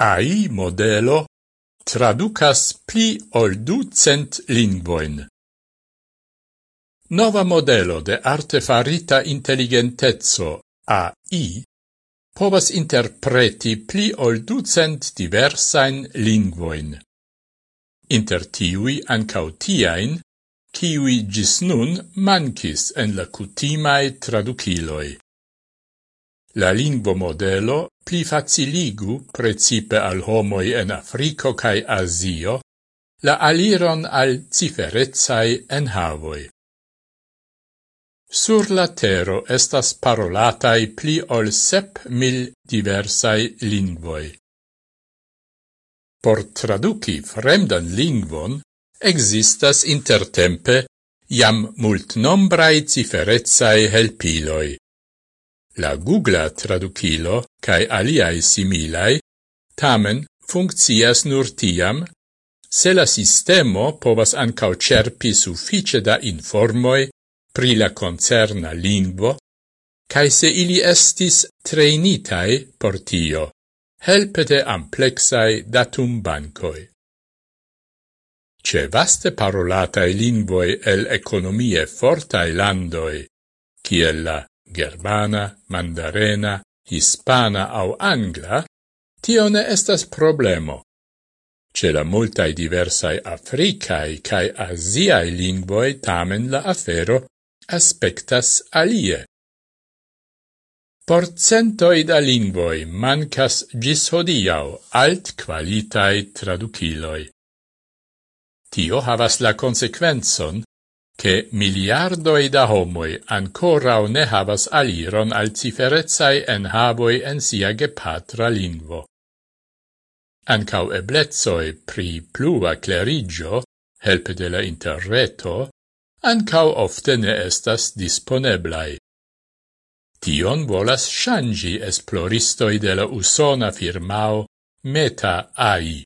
AI modelo traducas pli ol ducent lingvoin. Nova modelo de artefarita intelligentezzo AI povas interpreti pli ol ducent diversain lingvoin. Inter tiui ancau tiain, kiui gis nun mancis en la cutimae traduciloi. La lingvo modelo pli faciligu, precipe al homoi en Africo cae Asio, la aliron al ciferezai enhavoi. Sur la tero estas parolatai pli ol sep mil diversai lingvoi. Por traduci fremdan lingvon, existas intertempe jam multnombrai ciferezai helpiloi. La Google traducilo cae aliae similai tamen funccias nur tiam, se la sistemo povas ancao cerpi suffice da informoi pri la concerna lingvo, cae se ili estis trainitai por tio, helpete amplexai datum bancoi. Ce vaste parolatae lingvoi el economie fortae landoi, ciel la germana, mandarena, hispana au angla, tio ne estas problemo. Ce la multae diversae africae cae asiae lingvoi tamen la afero aspectas alie. Por centoi da lingvoi mancas gis hodiau alt qualitae traduciloi. Tio havas la consequenzon che miliardoi da homoi ancora ne havas aliron al ciferezai enhavoi en sia gepatra lingvo. Ancau eblezoi pri plua clerigio, helpe de la interreto, ancau ofte ne estas disponeblai. Tion volas shangi esploristoi de la usona firmao Meta AI.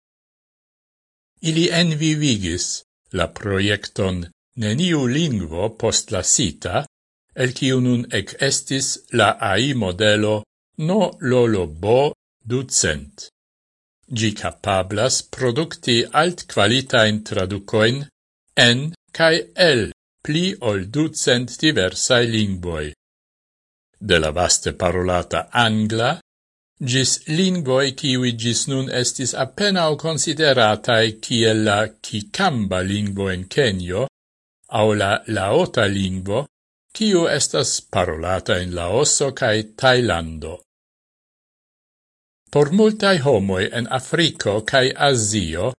Ili envivigis la proiecton neniu lingvo postlasita, el kiu nun ec estis la AI modelo no lolobo ducent. Gi capablas producti alt qualitain traducoin en cae el pli ol ducent diversae lingvoi. De la vaste parolata angla, gis lingvoi kiwi gis nun estis appenao consideratae kiel la kikamba lingvo en Kenio, au la laota lingvo, kiu estas parolata in Laoso cae Thailando. Por multai homoi en Africo cae Asio,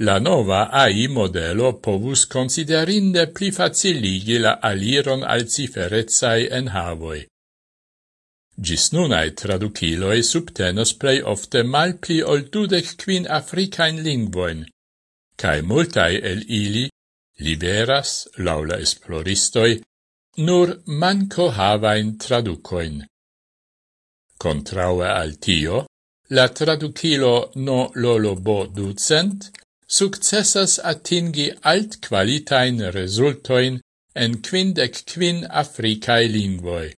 la nova AI modelo povus considerinde pli faciligi la aliron al ciferezai enhavoi. Gis nunae traduciloi subtenos plei ofte mal pli ol dudec quin africain lingvoin, cae multae el ili liberas laula esploristoi, nur manco havain traducoin. Contraue al tio, la traducilo no lolo bo ducent, successas atingi alt qualitain resultoin en quindec quin Africae lingvoi.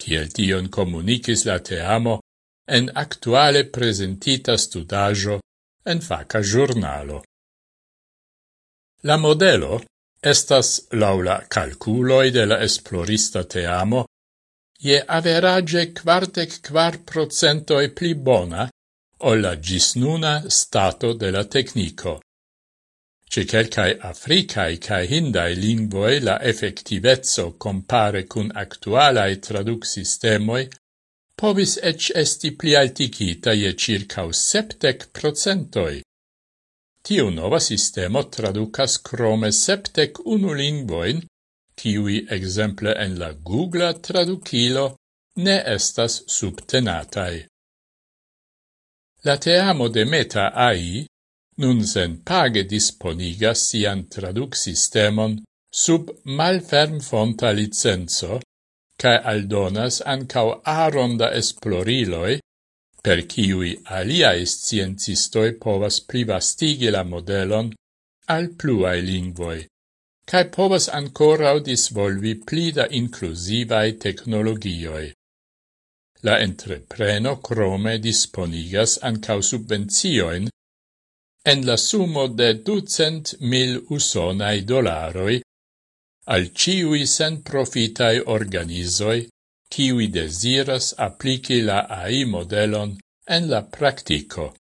Ciel tion comunicis la teamo en actuale presentita studajo en faca giornalo. La modelo estas laula calculoi de la esplorista teamo je average quartec quar procentoi pli bona o la gisnuna stato de la tecnico. Ce quelcae africae cae hindae lingvoi la effectivezzo compare cun actualae traduc sistemoi povis ec esti pli alticita je circa septec procentoi. Tiu nova sistemo traducas crome septec unu lingvoin, kiui exemple en la Google traducilo ne estas subtenatai. La teamo de Meta AI nun sen page disponigas sian traduc sistemon sub malferm fonta licenzo, cae aldonas ancau aron da esploriloi per ciui aliae sciencistoi povas privastigi la modelon al pluae lingvoi, cae povas ancorau disvolvi plida inclusivae technologioi. La entrepreno crome disponigas ancau subvenzioin en la sumo de ducent mil usonai dolaroi al ciui sen profitae organizoi kiwi desiras apliki la AI modelon en la practico.